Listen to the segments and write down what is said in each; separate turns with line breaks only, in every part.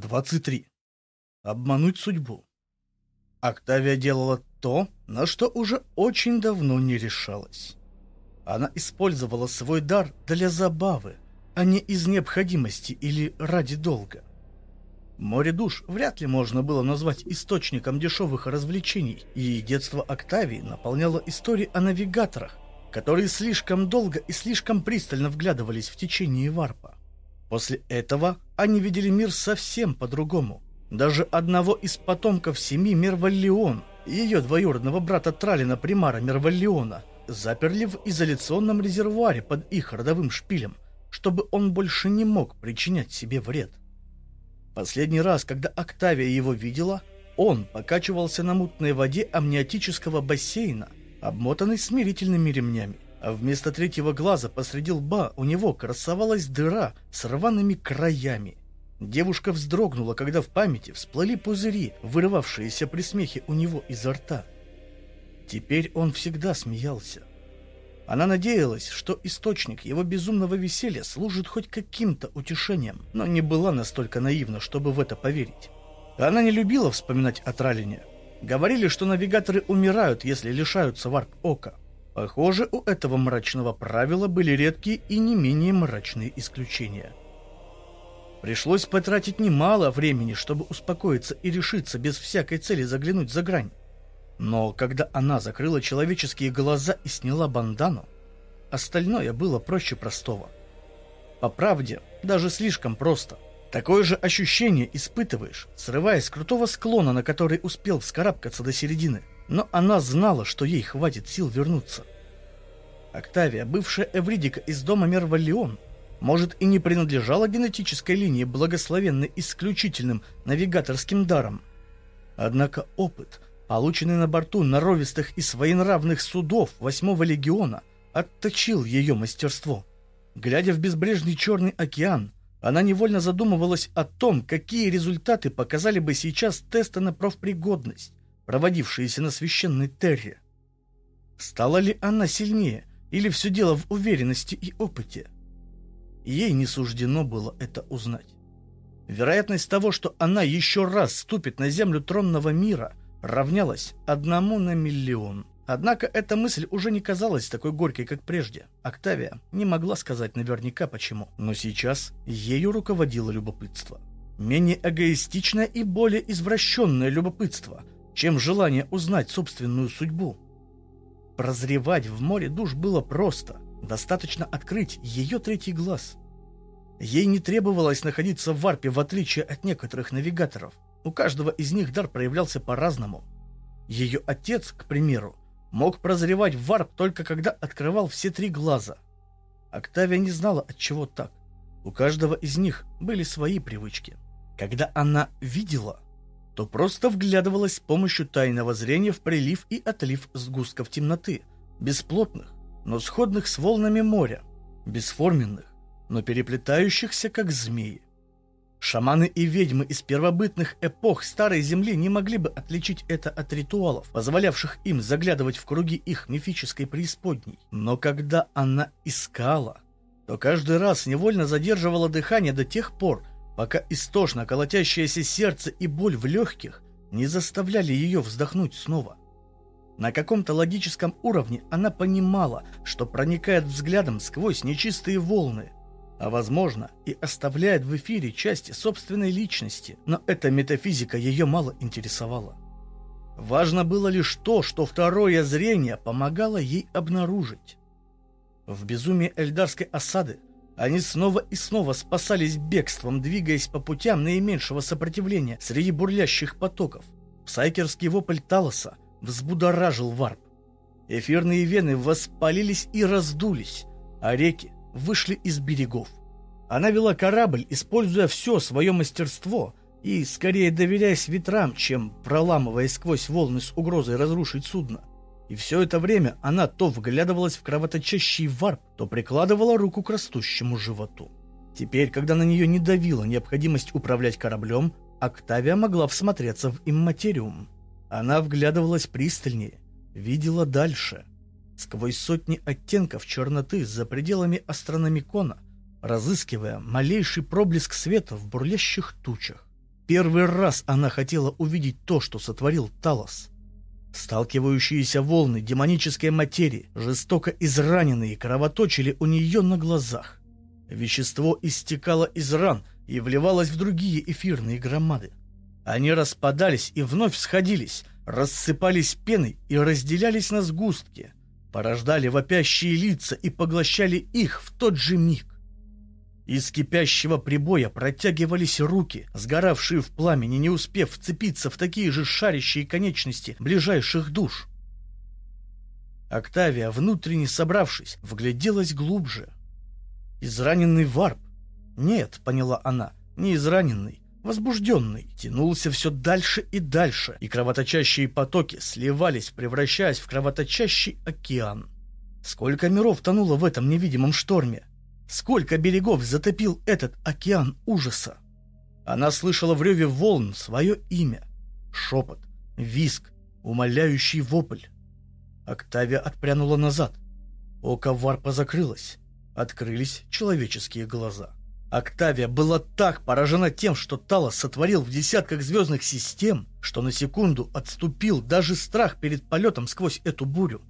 23. Обмануть судьбу. Октавия делала то, на что уже очень давно не решалась. Она использовала свой дар для забавы, а не из необходимости или ради долга. Море душ вряд ли можно было назвать источником дешевых развлечений, и детство Октавии наполняло истории о навигаторах, которые слишком долго и слишком пристально вглядывались в течение варпа. После этого они видели мир совсем по-другому. Даже одного из потомков семьи Мерваллион, ее двоюродного брата Тралина Примара Мерваллиона, заперли в изоляционном резервуаре под их родовым шпилем, чтобы он больше не мог причинять себе вред. Последний раз, когда Октавия его видела, он покачивался на мутной воде амниотического бассейна, обмотанный смирительными ремнями а вместо третьего глаза посреди лба у него красовалась дыра с рваными краями. Девушка вздрогнула, когда в памяти всплыли пузыри, вырывавшиеся при смехе у него изо рта. Теперь он всегда смеялся. Она надеялась, что источник его безумного веселья служит хоть каким-то утешением, но не была настолько наивна, чтобы в это поверить. Она не любила вспоминать о Тралине. Говорили, что навигаторы умирают, если лишаются варп-ока. Похоже, у этого мрачного правила были редкие и не менее мрачные исключения. Пришлось потратить немало времени, чтобы успокоиться и решиться без всякой цели заглянуть за грань. Но когда она закрыла человеческие глаза и сняла бандану, остальное было проще простого. По правде, даже слишком просто. Такое же ощущение испытываешь, срываясь с крутого склона, на который успел вскарабкаться до середины но она знала, что ей хватит сил вернуться. Октавия, бывшая Эвридика из дома Мервалион, может и не принадлежала генетической линии, благословенной исключительным навигаторским даром. Однако опыт, полученный на борту норовистых и своенравных судов восьмого легиона, отточил ее мастерство. Глядя в безбрежный Черный океан, она невольно задумывалась о том, какие результаты показали бы сейчас тесты на профпригодность, проводившиеся на священной Терре. Стала ли она сильнее, или все дело в уверенности и опыте? Ей не суждено было это узнать. Вероятность того, что она еще раз ступит на землю тронного мира, равнялась одному на миллион. Однако эта мысль уже не казалась такой горькой, как прежде. Октавия не могла сказать наверняка почему, но сейчас ею руководило любопытство. Менее эгоистичное и более извращенное любопытство, чем желание узнать собственную судьбу. Прозревать в море душ было просто, достаточно открыть ее третий глаз. Ей не требовалось находиться в варпе в отличие от некоторых навигаторов. У каждого из них дар проявлялся по-разному. Ее отец, к примеру, мог прозревать в варп только когда открывал все три глаза. Октавия не знала, от чего так. У каждого из них были свои привычки. Когда она видела, то просто вглядывалась с помощью тайного зрения в прилив и отлив сгустков темноты, бесплотных, но сходных с волнами моря, бесформенных, но переплетающихся, как змеи. Шаманы и ведьмы из первобытных эпох Старой Земли не могли бы отличить это от ритуалов, позволявших им заглядывать в круги их мифической преисподней. Но когда она искала, то каждый раз невольно задерживала дыхание до тех пор, пока истошно колотящееся сердце и боль в легких не заставляли ее вздохнуть снова. На каком-то логическом уровне она понимала, что проникает взглядом сквозь нечистые волны, а возможно и оставляет в эфире части собственной личности, но эта метафизика ее мало интересовала. Важно было лишь то, что второе зрение помогало ей обнаружить. В безумии эльдарской осады они снова и снова спасались бегством, двигаясь по путям наименьшего сопротивления среди бурлящих потоков. Псайкерский вопль Талоса взбудоражил варп. Эфирные вены воспалились и раздулись, а реки вышли из берегов. Она вела корабль, используя все свое мастерство и скорее доверяясь ветрам, чем проламываясь сквозь волны с угрозой разрушить судно. И все это время она то вглядывалась в кровоточащий варп, то прикладывала руку к растущему животу. Теперь, когда на нее не давила необходимость управлять кораблем, Октавия могла всмотреться в имматериум. Она вглядывалась пристальнее, видела дальше. Сквозь сотни оттенков черноты за пределами астрономикона, разыскивая малейший проблеск света в бурлящих тучах. Первый раз она хотела увидеть то, что сотворил Талос. Сталкивающиеся волны демонической материи, жестоко израненные, кровоточили у нее на глазах. Вещество истекало из ран и вливалось в другие эфирные громады. Они распадались и вновь сходились, рассыпались пеной и разделялись на сгустки, порождали вопящие лица и поглощали их в тот же миг. Из кипящего прибоя протягивались руки, сгоравшие в пламени, не успев вцепиться в такие же шарящие конечности ближайших душ. Октавия, внутренне собравшись, вгляделась глубже. Израненный варп? Нет, поняла она, не израненный, возбужденный, тянулся все дальше и дальше, и кровоточащие потоки сливались, превращаясь в кровоточащий океан. Сколько миров тонуло в этом невидимом шторме? Сколько берегов затопил этот океан ужаса? Она слышала в реве волн свое имя. Шепот, виск, умоляющий вопль. Октавия отпрянула назад. Око варпа закрылось. Открылись человеческие глаза. Октавия была так поражена тем, что Талос сотворил в десятках звездных систем, что на секунду отступил даже страх перед полетом сквозь эту бурю.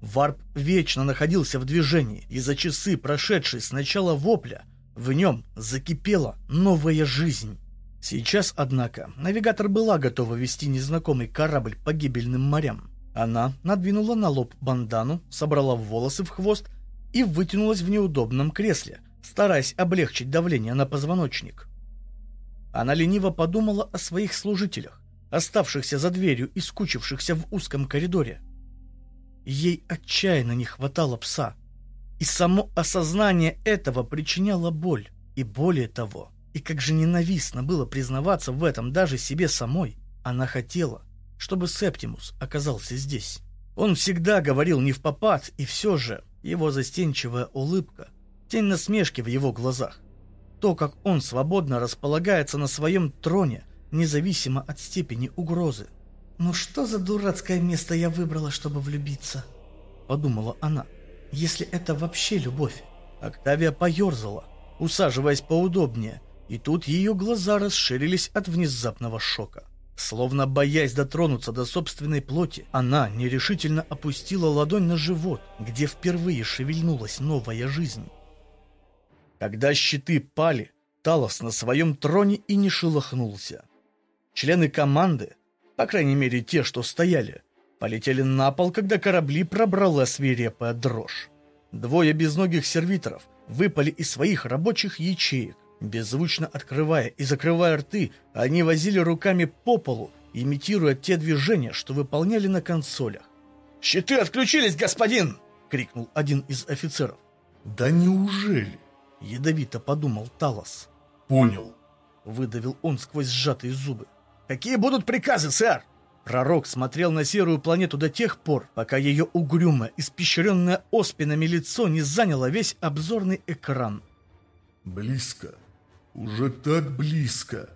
Варп вечно находился в движении, и за часы, прошедшие с начала вопля, в нем закипела новая жизнь. Сейчас, однако, навигатор была готова вести незнакомый корабль по гибельным морям. Она надвинула на лоб бандану, собрала волосы в хвост и вытянулась в неудобном кресле, стараясь облегчить давление на позвоночник. Она лениво подумала о своих служителях, оставшихся за дверью и скучившихся в узком коридоре. Ей отчаянно не хватало пса. И само осознание этого причиняло боль. И более того, и как же ненавистно было признаваться в этом даже себе самой, она хотела, чтобы Септимус оказался здесь. Он всегда говорил не в попад, и все же его застенчивая улыбка, тень насмешки в его глазах, то, как он свободно располагается на своем троне, независимо от степени угрозы, «Ну что за дурацкое место я выбрала, чтобы влюбиться?» Подумала она. «Если это вообще любовь?» Октавия поерзала, усаживаясь поудобнее, и тут ее глаза расширились от внезапного шока. Словно боясь дотронуться до собственной плоти, она нерешительно опустила ладонь на живот, где впервые шевельнулась новая жизнь. Когда щиты пали, Талос на своем троне и не шелохнулся. Члены команды, по крайней мере те, что стояли, полетели на пол, когда корабли пробрала свирепая дрожь. Двое безногих сервиторов выпали из своих рабочих ячеек. Беззвучно открывая и закрывая рты, они возили руками по полу, имитируя те движения, что выполняли на консолях. «Щиты отключились, господин!» — крикнул один из офицеров.
«Да неужели?»
— ядовито подумал Талос.
«Понял», —
выдавил он сквозь сжатые зубы. «Какие будут приказы, сэр?» Пророк смотрел на серую планету до тех пор, пока ее угрюмое, испещренное оспинами лицо не заняло весь обзорный экран.
«Близко. Уже так близко.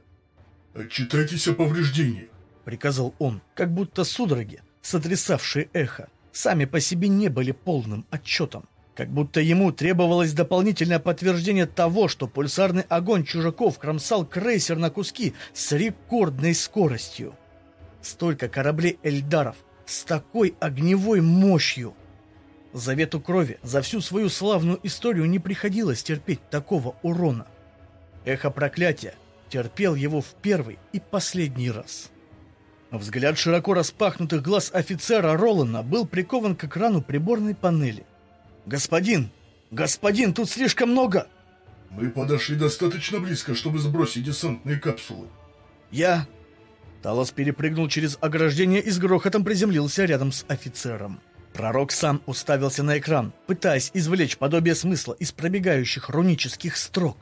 Отчитайтесь о повреждениях», —
приказал он, как будто судороги, сотрясавшие эхо, сами по себе не были полным отчетом. Как будто ему требовалось дополнительное подтверждение того, что пульсарный огонь чужаков кромсал крейсер на куски с рекордной скоростью. Столько кораблей Эльдаров с такой огневой мощью. Завету крови за всю свою славную историю не приходилось терпеть такого урона. Эхо проклятия терпел его в первый и последний раз. Взгляд широко распахнутых глаз офицера Ролана был прикован к экрану приборной панели. «Господин! Господин, тут слишком много!»
«Мы подошли достаточно близко, чтобы сбросить десантные капсулы».
«Я...» Талос перепрыгнул через ограждение и с грохотом приземлился рядом с офицером. Пророк сам уставился на экран, пытаясь извлечь подобие смысла из пробегающих рунических строк.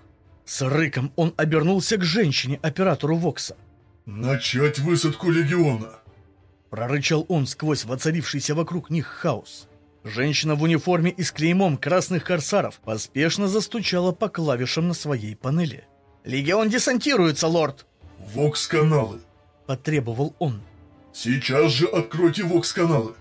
С рыком он обернулся к женщине-оператору Вокса.
«Начать высадку легиона!»
Прорычал он сквозь воцарившийся вокруг них хаос. Женщина в униформе и с клеймом красных корсаров поспешно застучала по клавишам на своей панели. «Легион десантируется, лорд!»
«Вокс-каналы!»
– потребовал он.
«Сейчас же откройте вокс-каналы!»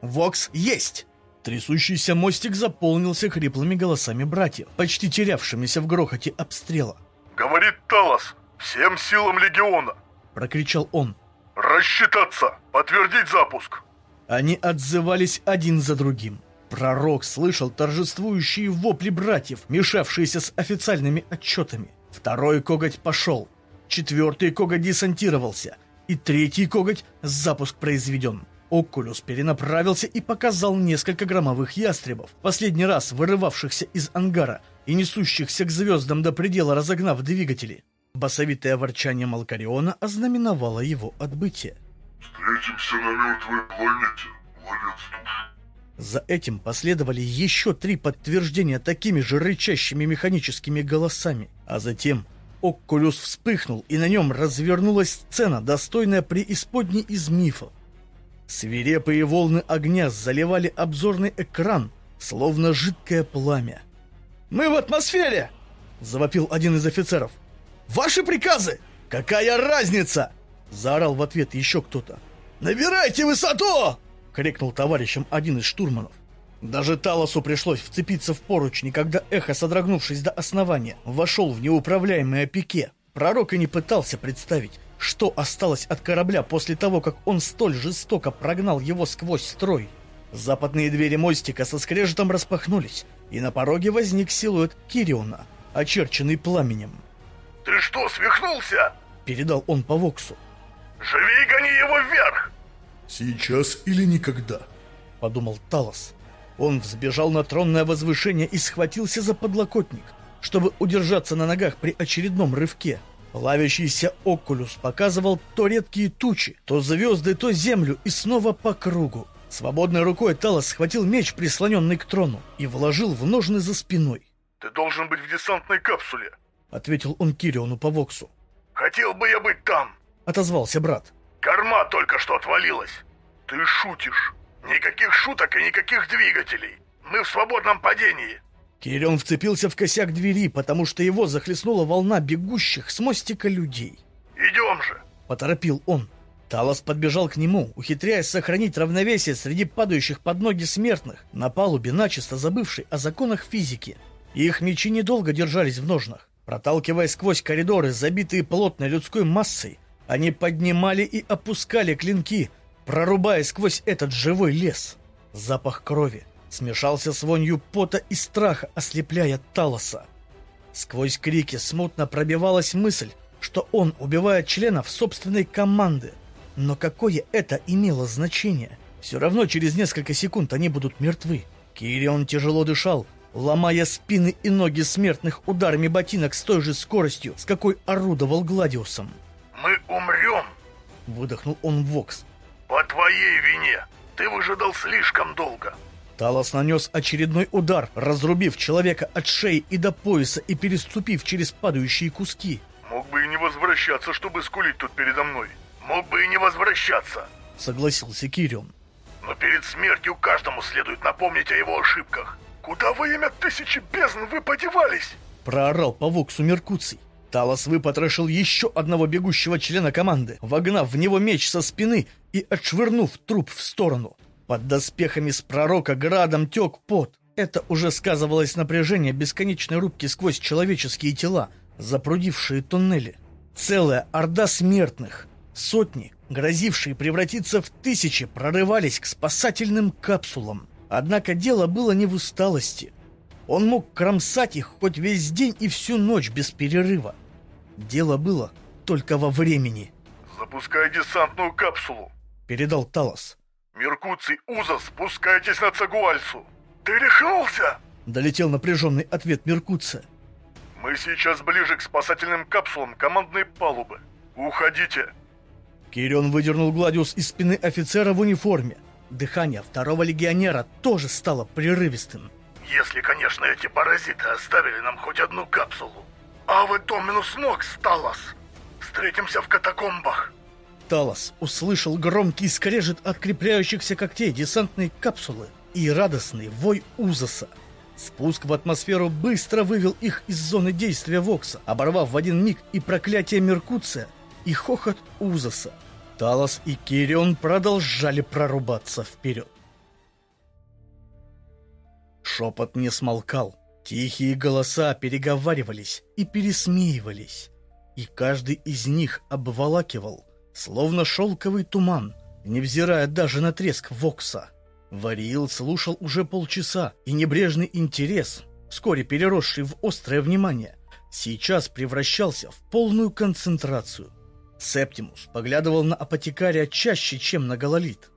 «Вокс есть!» Трясущийся мостик заполнился хриплыми голосами братьев, почти терявшимися в грохоте обстрела.
«Говорит Талос! Всем силам Легиона!
Прокричал он.
Рассчитаться! Подтвердить запуск!
Они отзывались один за другим. Пророк слышал торжествующие вопли братьев, мешавшиеся с официальными отчетами. Второй коготь пошел. Четвертый коготь десантировался. И третий коготь запуск произведен. Окулюс перенаправился и показал несколько громовых ястребов, последний раз вырывавшихся из ангара и несущихся к звездам до предела, разогнав двигатели. Басовитое ворчание Малкариона ознаменовало его отбытие.
Встретимся на мертвой планете, ловец душ.
За этим последовали еще три подтверждения такими же рычащими механическими голосами, а затем Оккулюс вспыхнул, и на нем развернулась сцена, достойная преисподней из мифов. Свирепые волны огня заливали обзорный экран, словно жидкое пламя. «Мы в атмосфере!» — завопил один из офицеров. «Ваши приказы! Какая разница?» — заорал в ответ еще кто-то. «Набирайте высоту!» — крикнул товарищем один из штурманов. Даже Талосу пришлось вцепиться в поручни, когда эхо, содрогнувшись до основания, вошел в неуправляемое пике. Пророк и не пытался представить, что осталось от корабля после того, как он столь жестоко прогнал его сквозь строй. Западные двери мостика со скрежетом распахнулись, и на пороге возник силуэт Кириона, очерченный пламенем.
«Ты что, свихнулся?»
— передал он по Воксу.
«Живи и гони его вверх!»
«Сейчас или никогда», —
подумал Талос. Он взбежал на тронное возвышение и схватился за подлокотник, чтобы удержаться на ногах при очередном рывке. Плавящийся окулюс показывал то редкие тучи, то звезды, то землю, и снова по кругу. Свободной рукой Талос схватил меч, прислоненный к трону, и вложил в ножны за спиной.
«Ты должен быть в десантной капсуле», —
ответил он Кириону по Воксу.
«Хотел бы я быть там», —
отозвался брат.
«Корма только что отвалилась. Ты шутишь. Никаких шуток и никаких двигателей. Мы в свободном падении».
Кирион вцепился в косяк двери, потому что его захлестнула волна бегущих с мостика людей.
«Идем же!»
— поторопил он. Талос подбежал к нему, ухитряясь сохранить равновесие среди падающих под ноги смертных, на палубе начисто забывшей о законах физики. Их мечи недолго держались в ножнах. Проталкиваясь сквозь коридоры, забитые плотной людской массой, они поднимали и опускали клинки, прорубая сквозь этот живой лес. Запах крови, смешался с вонью пота и страха, ослепляя Талоса. Сквозь крики смутно пробивалась мысль, что он убивает членов собственной команды. Но какое это имело значение? Все равно через несколько секунд они будут мертвы. Кирион тяжело дышал, ломая спины и ноги смертных ударами ботинок с той же скоростью, с какой орудовал Гладиусом.
«Мы умрем!»
— выдохнул он в Вокс.
«По твоей вине! Ты выжидал слишком долго!»
Талос нанес очередной удар, разрубив человека от шеи и до пояса и переступив через падающие куски.
«Мог бы и не возвращаться, чтобы скулить тут передо мной. Мог бы и не возвращаться», —
согласился Кирион.
«Но перед смертью каждому следует напомнить о его ошибках. Куда во имя тысячи бездн вы подевались?»
— проорал павук Сумеркуций. Талос выпотрошил еще одного бегущего члена команды, вогнав в него меч со спины и отшвырнув труп в сторону. Под доспехами с пророка градом тек пот. Это уже сказывалось напряжение бесконечной рубки сквозь человеческие тела, запрудившие туннели. Целая орда смертных, сотни, грозившие превратиться в тысячи, прорывались к спасательным капсулам. Однако дело было не в усталости. Он мог кромсать их хоть весь день и всю ночь без перерыва. Дело было только во времени.
«Запускай десантную капсулу», —
передал Талос.
«Меркуций, Уза, спускайтесь на Цагуальсу!» «Ты решился?»
— долетел напряженный ответ Меркуция.
«Мы сейчас ближе к спасательным капсулам командной палубы. Уходите!»
Кирион выдернул Гладиус из спины офицера в униформе. Дыхание второго легионера тоже стало прерывистым.
«Если, конечно, эти паразиты оставили нам хоть одну капсулу. А вы Доминус Нокс, Талос! Встретимся в катакомбах!»
Талос услышал громкий скрежет открепляющихся когтей десантной капсулы и радостный вой Узаса. Спуск в атмосферу быстро вывел их из зоны действия Вокса, оборвав в один миг и проклятие Меркуция, и хохот Узаса. Талос и Кирион продолжали прорубаться вперед. Шепот не смолкал. Тихие голоса переговаривались и пересмеивались. и каждый из них обволакивал, словно шелковый туман, невзирая даже на треск Вокса. Вариил слушал уже полчаса, и небрежный интерес, вскоре переросший в острое внимание, сейчас превращался в полную концентрацию. Септимус поглядывал на апотекария чаще, чем на Гололит.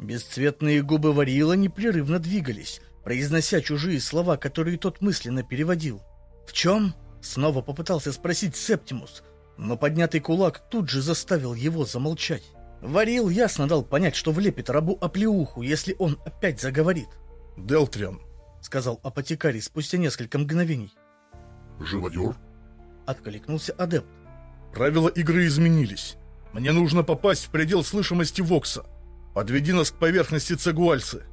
Бесцветные губы Варила непрерывно двигались, произнося чужие слова, которые тот мысленно переводил. «В чем?» — снова попытался спросить Септимус, но поднятый кулак тут же заставил его замолчать. Варил ясно дал понять, что влепит рабу оплеуху, если он опять заговорит.
«Делтриан», —
сказал апотекарий спустя несколько мгновений.
«Живодер?»
— откликнулся адепт.
«Правила игры изменились. Мне нужно попасть в предел слышимости Вокса. Подведи нас к поверхности Цегуальцы».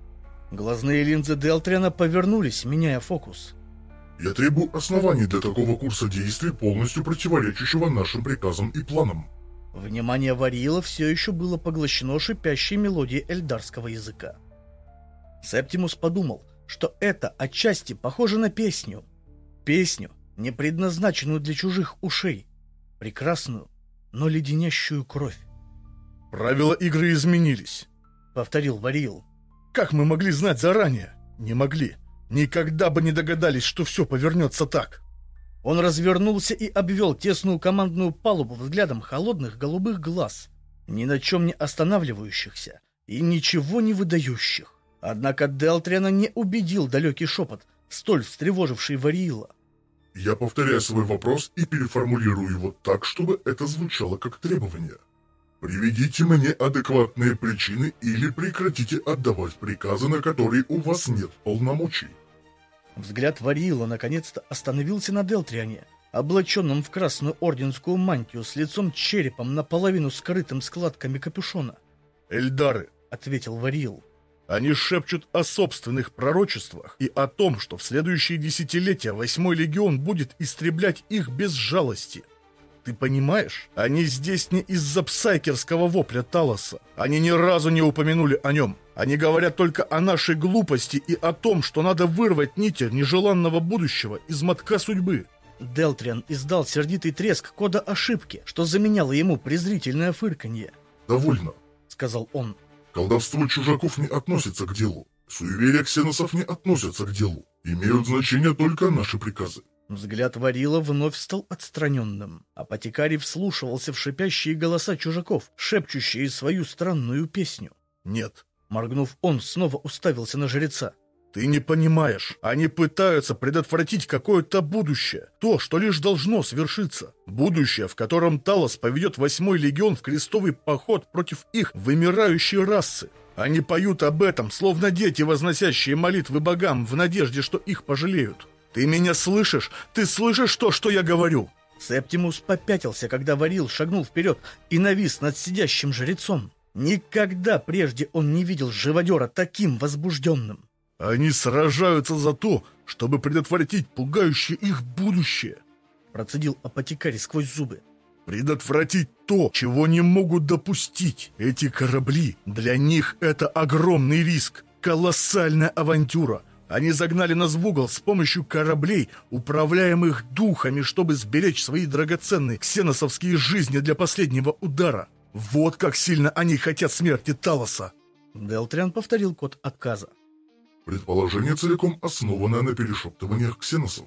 Глазные линзы Делтриана повернулись, меняя фокус.
«Я требую оснований для такого курса действий, полностью противоречащего нашим приказам и планам».
Внимание Варила все еще было поглощено шипящей мелодией эльдарского языка. Септимус подумал, что это отчасти похоже на песню. Песню, не предназначенную для чужих ушей. Прекрасную, но леденящую кровь.
«Правила игры изменились», —
повторил Варил.
«Как мы могли знать заранее? Не могли. Никогда бы не догадались, что все повернется так».
Он развернулся и обвел тесную командную палубу взглядом холодных голубых глаз, ни на чем не останавливающихся и ничего не выдающих. Однако Делтриана не убедил далекий шепот, столь встревоживший Вариила.
«Я повторяю свой вопрос и переформулирую его так, чтобы это звучало как требование. Приведите мне адекватные причины или прекратите отдавать приказы, на которые у вас нет полномочий».
Взгляд Варила наконец-то остановился на Делтриане, облаченном в красную орденскую мантию с лицом черепом наполовину скрытым складками капюшона.
«Эльдары», —
ответил Варил.
«Они шепчут о собственных пророчествах и о том, что в следующие десятилетия Восьмой Легион будет истреблять их без жалости. Ты понимаешь, они здесь не из-за псайкерского вопля Талоса. Они ни разу не упомянули о нем. Они говорят только о нашей глупости и о том, что надо вырвать нити нежеланного будущего из мотка судьбы.
Делтриан издал сердитый треск кода ошибки, что заменяло ему презрительное фырканье.
«Довольно», —
сказал он.
«Колдовство чужаков не относится к делу. Суеверия ксеносов не относятся к делу. Имеют значение только наши приказы.
Взгляд Варила вновь стал отстраненным. Апотекарий вслушивался в шипящие голоса чужаков, шепчущие свою странную песню.
«Нет».
Моргнув, он снова уставился на жреца.
«Ты не понимаешь. Они пытаются предотвратить какое-то будущее. То, что лишь должно свершиться. Будущее, в котором Талос поведет восьмой легион в крестовый поход против их вымирающей расы. Они поют об этом, словно дети, возносящие молитвы богам в надежде, что их пожалеют. «Ты меня слышишь? Ты слышишь то, что я говорю?»
Септимус попятился, когда Варил шагнул вперед и навис над сидящим жрецом. Никогда прежде он не видел живодера таким возбужденным.
«Они сражаются за то, чтобы предотвратить пугающее их будущее»,
процедил апотекарий сквозь зубы.
«Предотвратить то, чего не могут допустить. Эти корабли, для них это огромный риск, колоссальная авантюра, они загнали нас в угол с помощью кораблей, управляемых духами, чтобы сберечь свои драгоценные ксеносовские жизни для последнего удара. Вот как сильно они хотят смерти Талоса.
Делтриан повторил код отказа.
Предположение целиком основанное на перешептываниях ксеносов.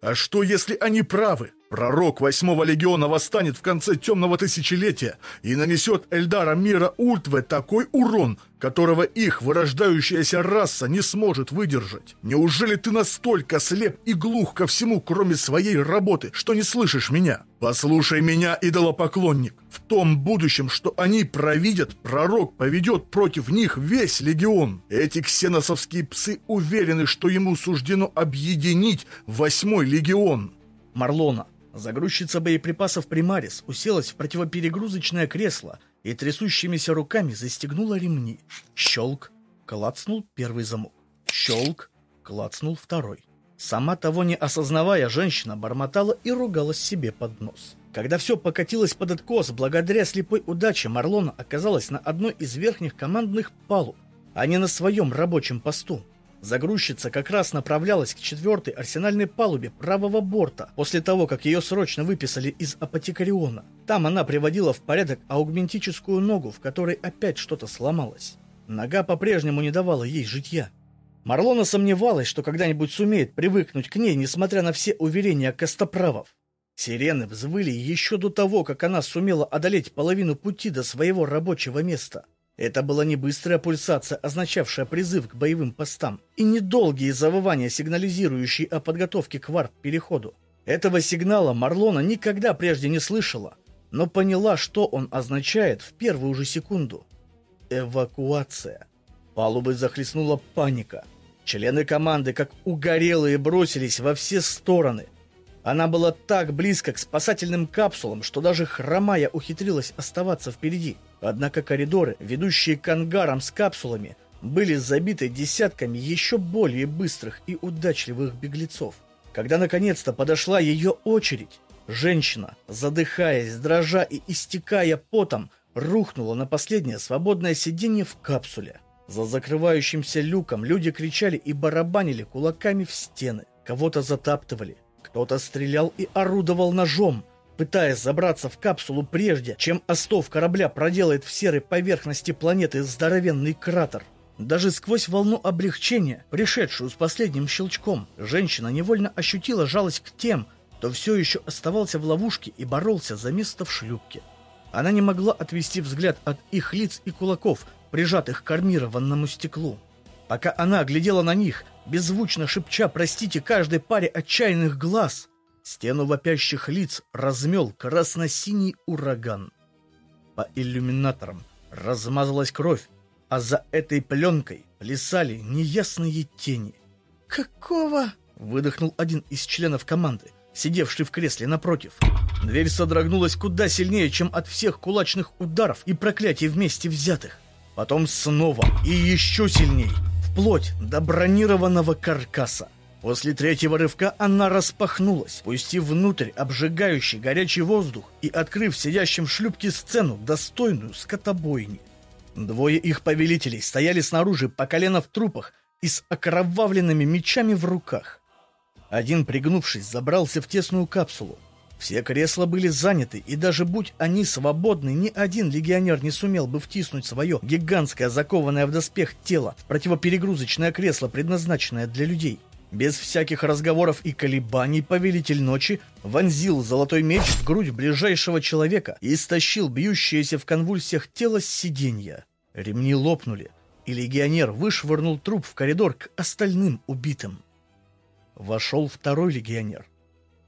А что, если они правы? Пророк Восьмого Легиона восстанет в конце Темного Тысячелетия и нанесет Эльдарам мира Ультве такой урон, которого их вырождающаяся раса не сможет выдержать. Неужели ты настолько слеп и глух ко всему, кроме своей работы, что не слышишь меня? Послушай меня, идолопоклонник. В том будущем, что они провидят, пророк поведет против них весь легион. Эти ксеносовские псы уверены, что ему суждено объединить восьмой легион.
Марлона, Загрузчица боеприпасов Примарис уселась в противоперегрузочное кресло и трясущимися руками застегнула ремни. Щелк, клацнул первый замок. Щелк, клацнул второй. Сама того не осознавая, женщина бормотала и ругалась себе под нос. Когда все покатилось под откос, благодаря слепой удаче Марлона оказалась на одной из верхних командных палуб, а не на своем рабочем посту. Загрузчица как раз направлялась к четвертой арсенальной палубе правого борта после того, как ее срочно выписали из апотекариона. Там она приводила в порядок аугментическую ногу, в которой опять что-то сломалось. Нога по-прежнему не давала ей житья. Марлона сомневалась, что когда-нибудь сумеет привыкнуть к ней, несмотря на все уверения костоправов. Сирены взвыли еще до того, как она сумела одолеть половину пути до своего рабочего места. Это была не быстрая пульсация, означавшая призыв к боевым постам, и недолгие завывания, сигнализирующие о подготовке к варп-переходу. Этого сигнала Марлона никогда прежде не слышала, но поняла, что он означает в первую же секунду. Эвакуация. Палубы захлестнула паника. Члены команды, как угорелые, бросились во все стороны. Она была так близко к спасательным капсулам, что даже хромая ухитрилась оставаться впереди. Однако коридоры, ведущие к ангарам с капсулами, были забиты десятками еще более быстрых и удачливых беглецов. Когда наконец-то подошла ее очередь, женщина, задыхаясь, дрожа и истекая потом, рухнула на последнее свободное сиденье в капсуле. За закрывающимся люком люди кричали и барабанили кулаками в стены, кого-то затаптывали, кто-то стрелял и орудовал ножом, пытаясь забраться в капсулу прежде, чем остов корабля проделает в серой поверхности планеты здоровенный кратер. Даже сквозь волну облегчения, пришедшую с последним щелчком, женщина невольно ощутила жалость к тем, кто все еще оставался в ловушке и боролся за место в шлюпке. Она не могла отвести взгляд от их лиц и кулаков, прижатых к армированному стеклу. Пока она глядела на них, беззвучно шепча «простите» каждой паре отчаянных глаз, стену вопящих лиц размел красно-синий ураган. По иллюминаторам размазалась кровь, а за этой пленкой плясали неясные тени. «Какого?» — выдохнул один из членов команды, сидевший в кресле напротив. Дверь содрогнулась куда сильнее, чем от всех кулачных ударов и проклятий вместе взятых. Потом снова и еще сильней — вплоть до бронированного каркаса. После третьего рывка она распахнулась, пустив внутрь обжигающий горячий воздух и открыв сидящим в шлюпке сцену, достойную скотобойни. Двое их повелителей стояли снаружи по колено в трупах и с окровавленными мечами в руках. Один, пригнувшись, забрался в тесную капсулу, все кресла были заняты, и даже будь они свободны, ни один легионер не сумел бы втиснуть свое гигантское закованное в доспех тело в противоперегрузочное кресло, предназначенное для людей. Без всяких разговоров и колебаний повелитель ночи вонзил золотой меч в грудь ближайшего человека и истощил бьющееся в конвульсиях тело с сиденья. Ремни лопнули, и легионер вышвырнул труп в коридор к остальным убитым. Вошел второй легионер.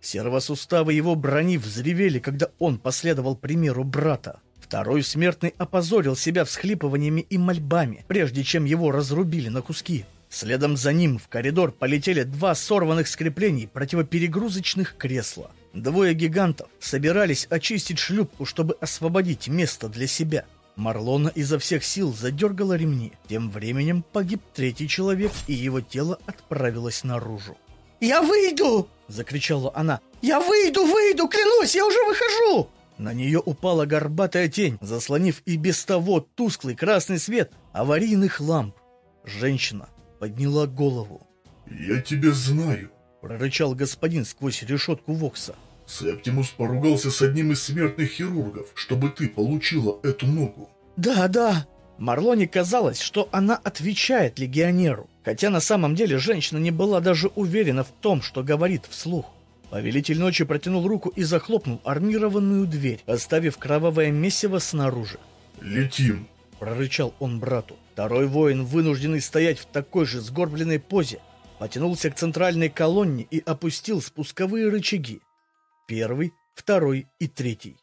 Сервосуставы его брони взревели, когда он последовал примеру брата. Второй смертный опозорил себя всхлипываниями и мольбами, прежде чем его разрубили на куски. Следом за ним в коридор полетели два сорванных скреплений противоперегрузочных кресла. Двое гигантов собирались очистить шлюпку, чтобы освободить место для себя. Марлона изо всех сил задергала ремни. Тем временем погиб третий человек, и его тело отправилось наружу.
«Я выйду!» — закричала она. «Я выйду, выйду, клянусь, я уже выхожу!»
На нее упала горбатая тень, заслонив и без того тусклый красный свет аварийных ламп. Женщина подняла голову.
«Я тебя знаю», —
прорычал господин сквозь решетку Вокса.
«Септимус поругался с одним из смертных хирургов, чтобы ты получила эту ногу».
«Да, да». Марлоне казалось, что она отвечает легионеру, хотя на самом деле женщина не была даже уверена в том, что говорит вслух. Повелитель ночи протянул руку и захлопнул армированную дверь, оставив кровавое месиво снаружи.
«Летим!»
— прорычал он брату. Второй воин, вынужденный стоять в такой же сгорбленной позе, потянулся к центральной колонне и опустил спусковые рычаги. Первый, второй и третий.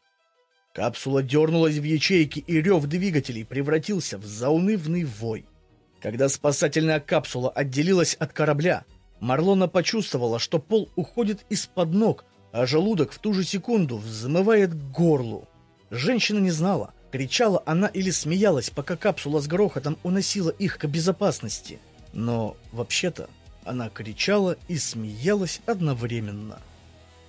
Капсула дернулась в ячейки, и рев двигателей превратился в заунывный вой. Когда спасательная капсула отделилась от корабля, Марлона почувствовала, что пол уходит из-под ног, а желудок в ту же секунду взмывает к горлу. Женщина не знала, кричала она или смеялась, пока капсула с грохотом уносила их к безопасности. Но, вообще-то, она кричала и смеялась одновременно.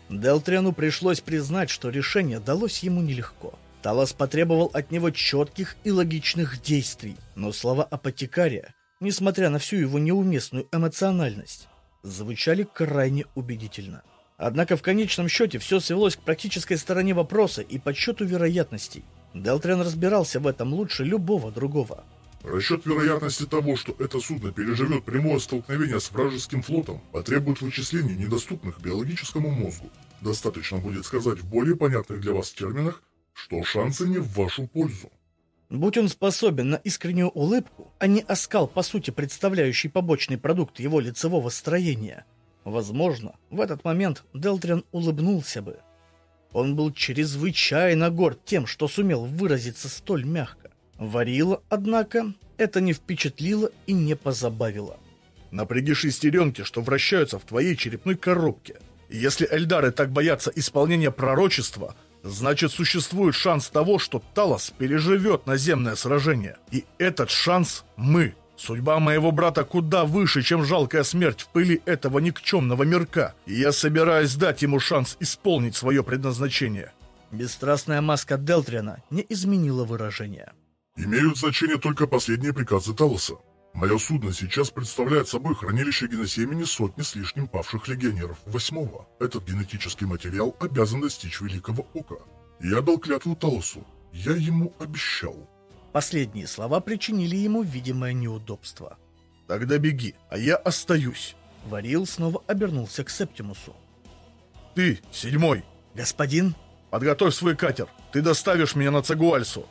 Делтриану пришлось признать, что решение далось ему нелегко. Талас потребовал от него четких и логичных действий, но слова апотекария несмотря на всю его неуместную эмоциональность, звучали крайне убедительно. Однако в конечном счете все свелось к практической стороне вопроса и подсчету вероятностей. Делтриан разбирался в этом лучше любого другого.
Расчет вероятности того, что это судно переживет прямое столкновение с вражеским флотом, потребует вычислений, недоступных биологическому мозгу. Достаточно будет сказать в более понятных для вас терминах, что шансы не в вашу пользу.
Будь он способен на искреннюю улыбку, а не оскал, по сути, представляющий побочный продукт его лицевого строения, возможно, в этот момент Делтриан улыбнулся бы. Он был чрезвычайно горд тем, что сумел выразиться столь мягко. Варила, однако, это не впечатлило и не позабавило.
«Напряги шестеренки, что вращаются в твоей черепной коробке. Если Эльдары так боятся исполнения пророчества, значит существует шанс того, что Талос переживет наземное сражение. И этот шанс мы. Судьба моего брата куда выше, чем жалкая смерть в пыли этого никчемного мирка, и я собираюсь дать ему шанс исполнить свое предназначение».
Бесстрастная маска Делтриана не изменила выражение.
Имеют значение только последние приказы Талоса. Мое судно сейчас представляет собой хранилище геносемени сотни с лишним павших легионеров восьмого. Этот генетический материал обязан достичь Великого Ока. Я дал клятву Талосу. Я ему обещал.
Последние слова причинили ему видимое неудобство.
«Тогда беги, а я остаюсь».
Варил снова обернулся к Септимусу.
«Ты, седьмой!»
«Господин?»
«Подготовь свой катер. Ты доставишь меня на Цагуальсу.